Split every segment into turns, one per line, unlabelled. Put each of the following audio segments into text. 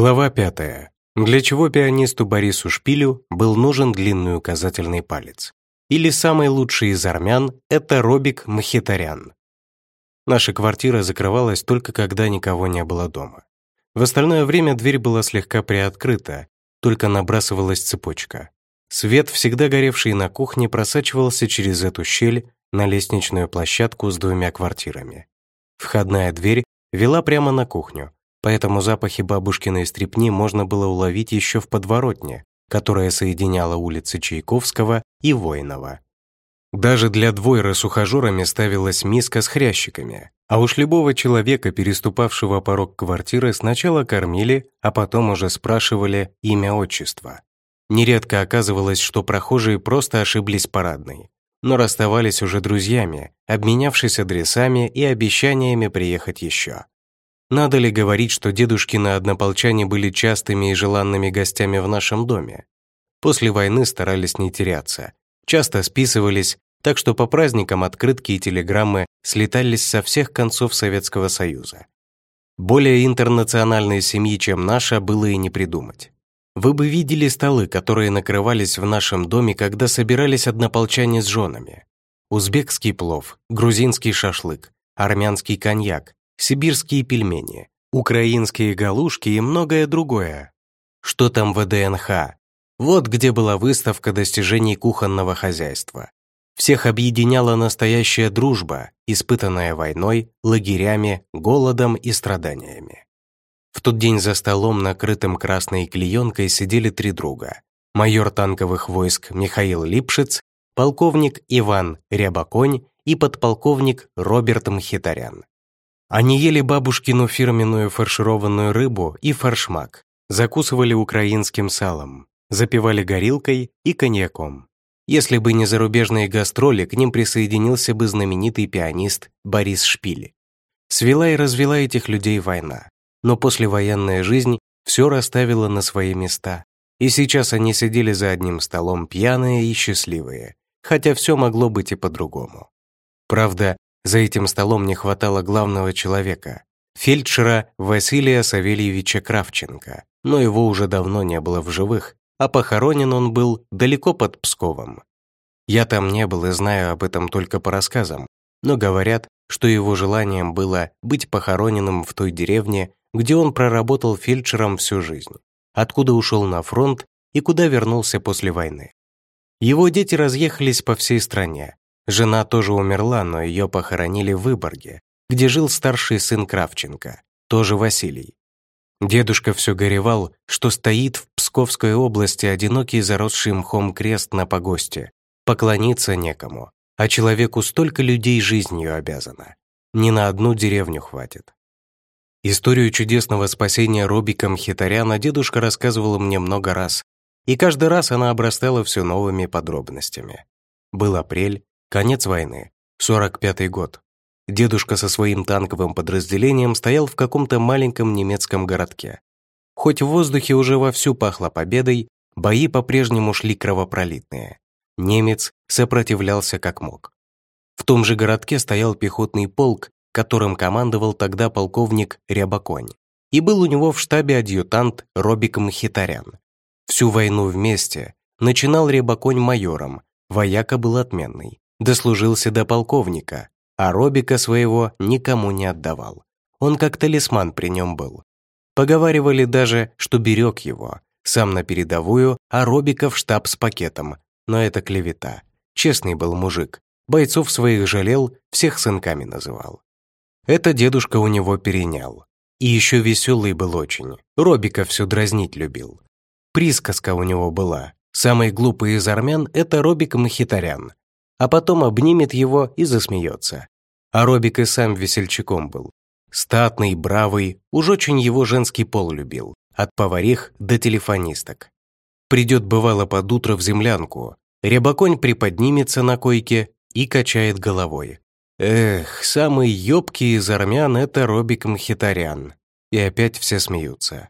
Глава пятая. Для чего пианисту Борису Шпилю был нужен длинный указательный палец? Или самый лучший из армян – это Робик Мхитарян. Наша квартира закрывалась только когда никого не было дома. В остальное время дверь была слегка приоткрыта, только набрасывалась цепочка. Свет, всегда горевший на кухне, просачивался через эту щель на лестничную площадку с двумя квартирами. Входная дверь вела прямо на кухню, поэтому запахи бабушкиной стрепни можно было уловить еще в подворотне, которая соединяла улицы Чайковского и Воинова. Даже для двойры с ухажерами ставилась миска с хрящиками, а уж любого человека, переступавшего порог квартиры, сначала кормили, а потом уже спрашивали имя отчества. Нередко оказывалось, что прохожие просто ошиблись парадной, но расставались уже друзьями, обменявшись адресами и обещаниями приехать еще. Надо ли говорить, что дедушкины однополчане были частыми и желанными гостями в нашем доме? После войны старались не теряться. Часто списывались, так что по праздникам открытки и телеграммы слетались со всех концов Советского Союза. Более интернациональной семьи, чем наша, было и не придумать. Вы бы видели столы, которые накрывались в нашем доме, когда собирались однополчане с женами. Узбекский плов, грузинский шашлык, армянский коньяк, сибирские пельмени, украинские галушки и многое другое. Что там в ВДНХ? Вот где была выставка достижений кухонного хозяйства. Всех объединяла настоящая дружба, испытанная войной, лагерями, голодом и страданиями. В тот день за столом, накрытым красной клеенкой, сидели три друга. Майор танковых войск Михаил Липшиц, полковник Иван Рябоконь и подполковник Роберт Мхитарян. Они ели бабушкину фирменную фаршированную рыбу и фаршмак, закусывали украинским салом, запивали горилкой и коньяком. Если бы не зарубежные гастроли, к ним присоединился бы знаменитый пианист Борис Шпили. Свела и развела этих людей война, но послевоенная жизнь все расставила на свои места. И сейчас они сидели за одним столом пьяные и счастливые, хотя все могло быть и по-другому. Правда, за этим столом не хватало главного человека, фельдшера Василия Савельевича Кравченко, но его уже давно не было в живых, а похоронен он был далеко под Псковом. Я там не был и знаю об этом только по рассказам, но говорят, что его желанием было быть похороненным в той деревне, где он проработал фельдшером всю жизнь, откуда ушел на фронт и куда вернулся после войны. Его дети разъехались по всей стране, Жена тоже умерла, но ее похоронили в Выборге, где жил старший сын Кравченко, тоже Василий. Дедушка все горевал, что стоит в Псковской области одинокий заросший мхом крест на погосте. Поклониться некому, а человеку столько людей жизнью обязано. Ни на одну деревню хватит. Историю чудесного спасения Робиком Хитаряна дедушка рассказывала мне много раз, и каждый раз она обрастала все новыми подробностями. Был апрель, Конец войны. 45-й год. Дедушка со своим танковым подразделением стоял в каком-то маленьком немецком городке. Хоть в воздухе уже вовсю пахло победой, бои по-прежнему шли кровопролитные. Немец сопротивлялся как мог. В том же городке стоял пехотный полк, которым командовал тогда полковник Рябоконь. И был у него в штабе адъютант Робик Мхитарян. Всю войну вместе начинал Рябоконь майором, вояка был отменный дослужился до полковника, а Робика своего никому не отдавал. Он как талисман при нем был. Поговаривали даже, что берег его, сам на передовую, а Робика в штаб с пакетом. Но это клевета. Честный был мужик. Бойцов своих жалел, всех сынками называл. Это дедушка у него перенял. И еще веселый был очень. Робика все дразнить любил. Присказка у него была. Самый глупый из армян – это Робик Махитарян а потом обнимет его и засмеется. А Робик и сам весельчаком был. Статный, бравый, уж очень его женский пол любил, от поварих до телефонисток. Придет бывало под утро в землянку, рябоконь приподнимется на койке и качает головой. Эх, самый ёбкий из армян — это Робик Мхитарян. И опять все смеются.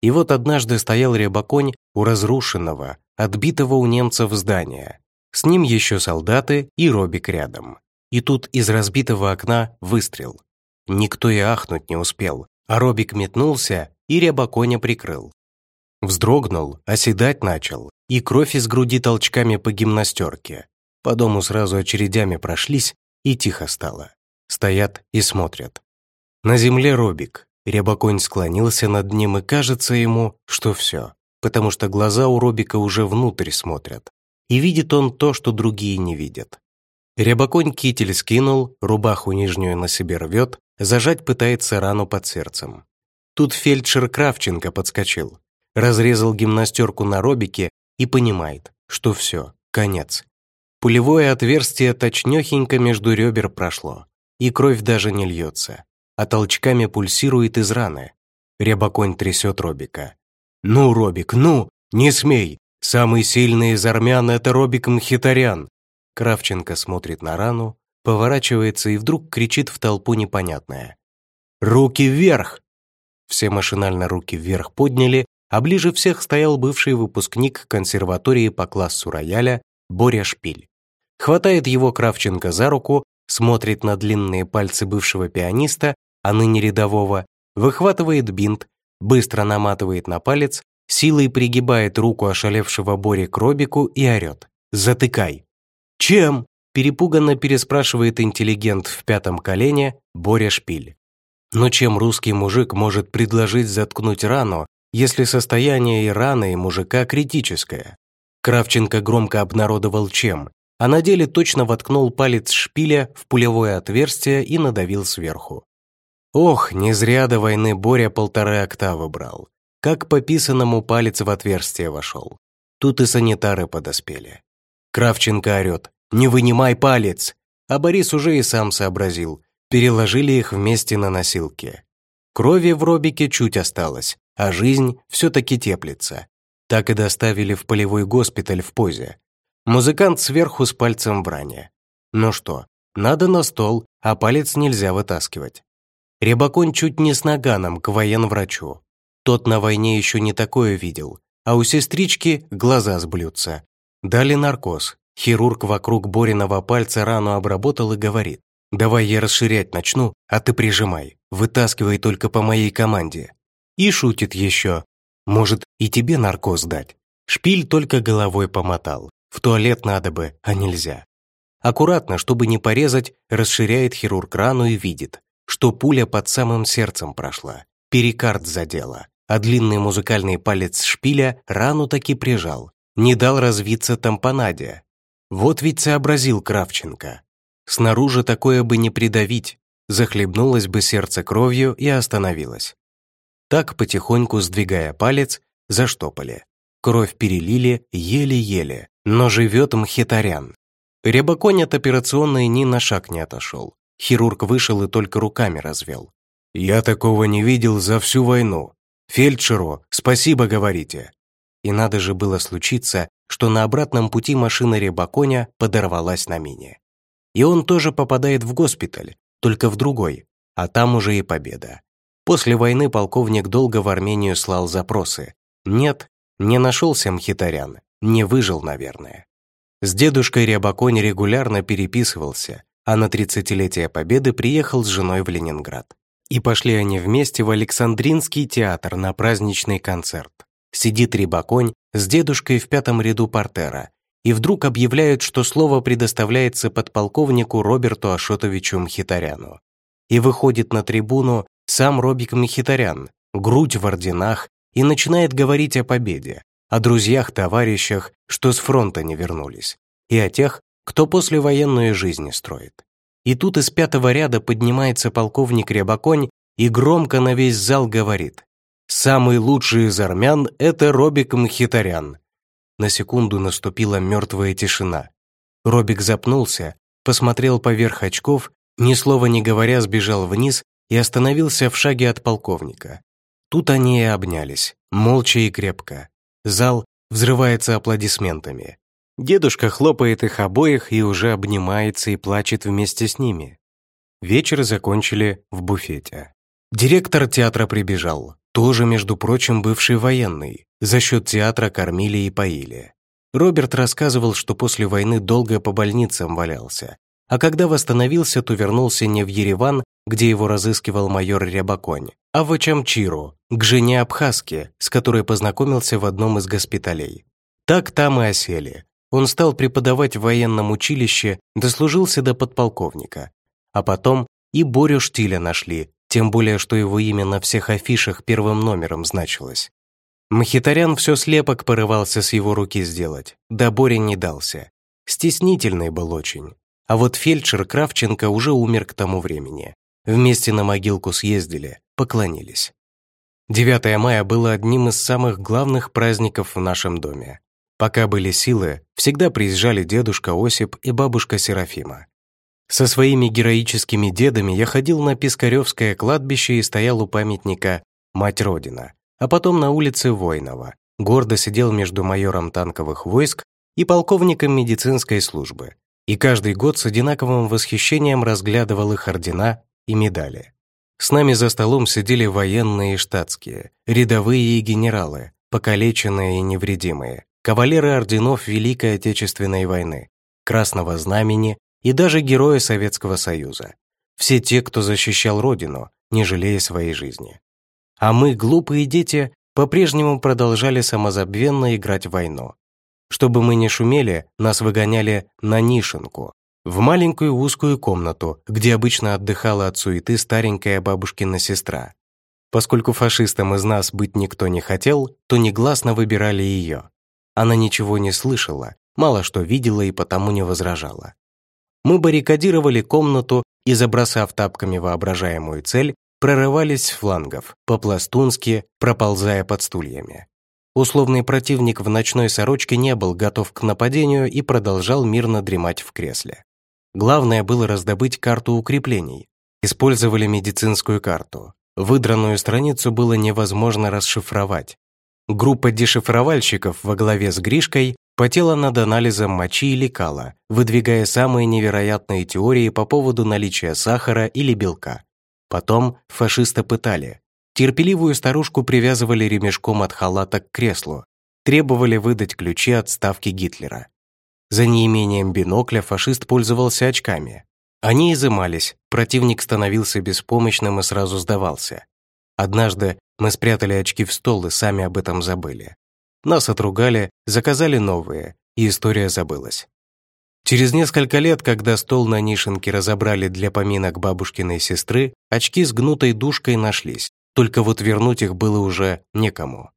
И вот однажды стоял рябоконь у разрушенного, отбитого у немцев здания. С ним еще солдаты и Робик рядом. И тут из разбитого окна выстрел. Никто и ахнуть не успел, а Робик метнулся и рябоконя прикрыл. Вздрогнул, оседать начал, и кровь из груди толчками по гимнастерке. По дому сразу очередями прошлись, и тихо стало. Стоят и смотрят. На земле Робик. Рябоконь склонился над ним, и кажется ему, что все, потому что глаза у Робика уже внутрь смотрят. И видит он то, что другие не видят. Рябоконь китель скинул, рубаху нижнюю на себе рвет, зажать пытается рану под сердцем. Тут фельдшер Кравченко подскочил, разрезал гимнастерку на Робике и понимает, что все, конец. Пулевое отверстие точнёхенько между ребер прошло, и кровь даже не льется, а толчками пульсирует из раны. Рябоконь трясет Робика. «Ну, Робик, ну! Не смей! Самый сильный из армян — это Робик Мхитарян!» Кравченко смотрит на рану, поворачивается и вдруг кричит в толпу непонятное. «Руки вверх!» Все машинально руки вверх подняли, а ближе всех стоял бывший выпускник консерватории по классу рояля Боря Шпиль хватает его Кравченко за руку, смотрит на длинные пальцы бывшего пианиста, а ныне рядового, выхватывает бинт, быстро наматывает на палец, силой пригибает руку ошалевшего Бори к Робику и орет «Затыкай!» «Чем?» – перепуганно переспрашивает интеллигент в пятом колене Боря Шпиль. Но чем русский мужик может предложить заткнуть рану, если состояние и раны и мужика критическое? Кравченко громко обнародовал чем, а на деле точно воткнул палец шпиля в пулевое отверстие и надавил сверху. Ох, не зря до войны Боря полторы октавы брал. Как по писанному палец в отверстие вошел. Тут и санитары подоспели. Кравченко орет «Не вынимай палец!» А Борис уже и сам сообразил. Переложили их вместе на носилки. Крови в робике чуть осталось, а жизнь все-таки теплится. Так и доставили в полевой госпиталь в позе. Музыкант сверху с пальцем в ране. Ну что, надо на стол, а палец нельзя вытаскивать. Рябакон чуть не с наганом к военврачу. Тот на войне еще не такое видел, а у сестрички глаза сблются. Дали наркоз. Хирург вокруг Бориного пальца рану обработал и говорит. «Давай я расширять начну, а ты прижимай. Вытаскивай только по моей команде». И шутит еще. «Может, и тебе наркоз дать?» Шпиль только головой помотал. В туалет надо бы, а нельзя. Аккуратно, чтобы не порезать, расширяет хирург рану и видит, что пуля под самым сердцем прошла, перикард задела, а длинный музыкальный палец шпиля рану таки прижал, не дал развиться тампонаде. Вот ведь сообразил Кравченко. Снаружи такое бы не придавить, захлебнулось бы сердце кровью и остановилось. Так, потихоньку сдвигая палец, заштопали. Кровь перелили еле-еле, но живет Мхитарян. Рябоконь от операционной ни на шаг не отошел. Хирург вышел и только руками развел. «Я такого не видел за всю войну. Фельдшеру спасибо говорите». И надо же было случиться, что на обратном пути машина Рябоконя подорвалась на мине. И он тоже попадает в госпиталь, только в другой, а там уже и победа. После войны полковник долго в Армению слал запросы. Нет, не нашелся Мхитарян, не выжил, наверное. С дедушкой Рябаконь регулярно переписывался, а на 30-летие Победы приехал с женой в Ленинград. И пошли они вместе в Александринский театр на праздничный концерт. Сидит Рябаконь с дедушкой в пятом ряду портера, и вдруг объявляют, что слово предоставляется подполковнику Роберту Ашотовичу Мхитаряну. И выходит на трибуну сам Робик Мхитарян, грудь в орденах, и начинает говорить о победе, о друзьях-товарищах, что с фронта не вернулись, и о тех, кто послевоенную жизнь строит. И тут из пятого ряда поднимается полковник Рябаконь и громко на весь зал говорит «Самый лучший из армян — это Робик Мхитарян». На секунду наступила мертвая тишина. Робик запнулся, посмотрел поверх очков, ни слова не говоря сбежал вниз и остановился в шаге от полковника. Тут они и обнялись, молча и крепко. Зал взрывается аплодисментами. Дедушка хлопает их обоих и уже обнимается и плачет вместе с ними. Вечер закончили в буфете. Директор театра прибежал, тоже, между прочим, бывший военный. За счет театра кормили и поили. Роберт рассказывал, что после войны долго по больницам валялся, а когда восстановился, то вернулся не в Ереван, где его разыскивал майор Рябаконь, а в Ачамчиру, к жене Абхазки, с которой познакомился в одном из госпиталей. Так там и осели. Он стал преподавать в военном училище, дослужился до подполковника. А потом и Борю Штиля нашли, тем более, что его имя на всех афишах первым номером значилось. Махитарян все слепок порывался с его руки сделать, да Боря не дался. Стеснительный был очень. А вот фельдшер Кравченко уже умер к тому времени. Вместе на могилку съездили, поклонились. 9 мая было одним из самых главных праздников в нашем доме. Пока были силы, всегда приезжали дедушка Осип и бабушка Серафима. Со своими героическими дедами я ходил на Пискаревское кладбище и стоял у памятника «Мать Родина», а потом на улице Войнова, гордо сидел между майором танковых войск и полковником медицинской службы, и каждый год с одинаковым восхищением разглядывал их ордена и медали. С нами за столом сидели военные и штатские, рядовые и генералы, покалеченные и невредимые, кавалеры орденов Великой Отечественной войны, Красного Знамени и даже герои Советского Союза. Все те, кто защищал Родину, не жалея своей жизни. А мы, глупые дети, по-прежнему продолжали самозабвенно играть в войну. Чтобы мы не шумели, нас выгоняли на Нишенку, в маленькую узкую комнату, где обычно отдыхала от суеты старенькая бабушкина сестра. Поскольку фашистам из нас быть никто не хотел, то негласно выбирали ее. Она ничего не слышала, мало что видела и потому не возражала. Мы баррикадировали комнату и, забросав тапками воображаемую цель, прорывались с флангов, по-пластунски, проползая под стульями. Условный противник в ночной сорочке не был готов к нападению и продолжал мирно дремать в кресле. Главное было раздобыть карту укреплений. Использовали медицинскую карту. Выдранную страницу было невозможно расшифровать, Группа дешифровальщиков во главе с Гришкой потела над анализом мочи и лекала, выдвигая самые невероятные теории по поводу наличия сахара или белка. Потом фашиста пытали. Терпеливую старушку привязывали ремешком от халата к креслу, требовали выдать ключи от ставки Гитлера. За неимением бинокля фашист пользовался очками. Они изымались, противник становился беспомощным и сразу сдавался. Однажды мы спрятали очки в стол и сами об этом забыли. Нас отругали, заказали новые, и история забылась. Через несколько лет, когда стол на Нишенке разобрали для поминок бабушкиной сестры, очки с гнутой дужкой нашлись, только вот вернуть их было уже некому.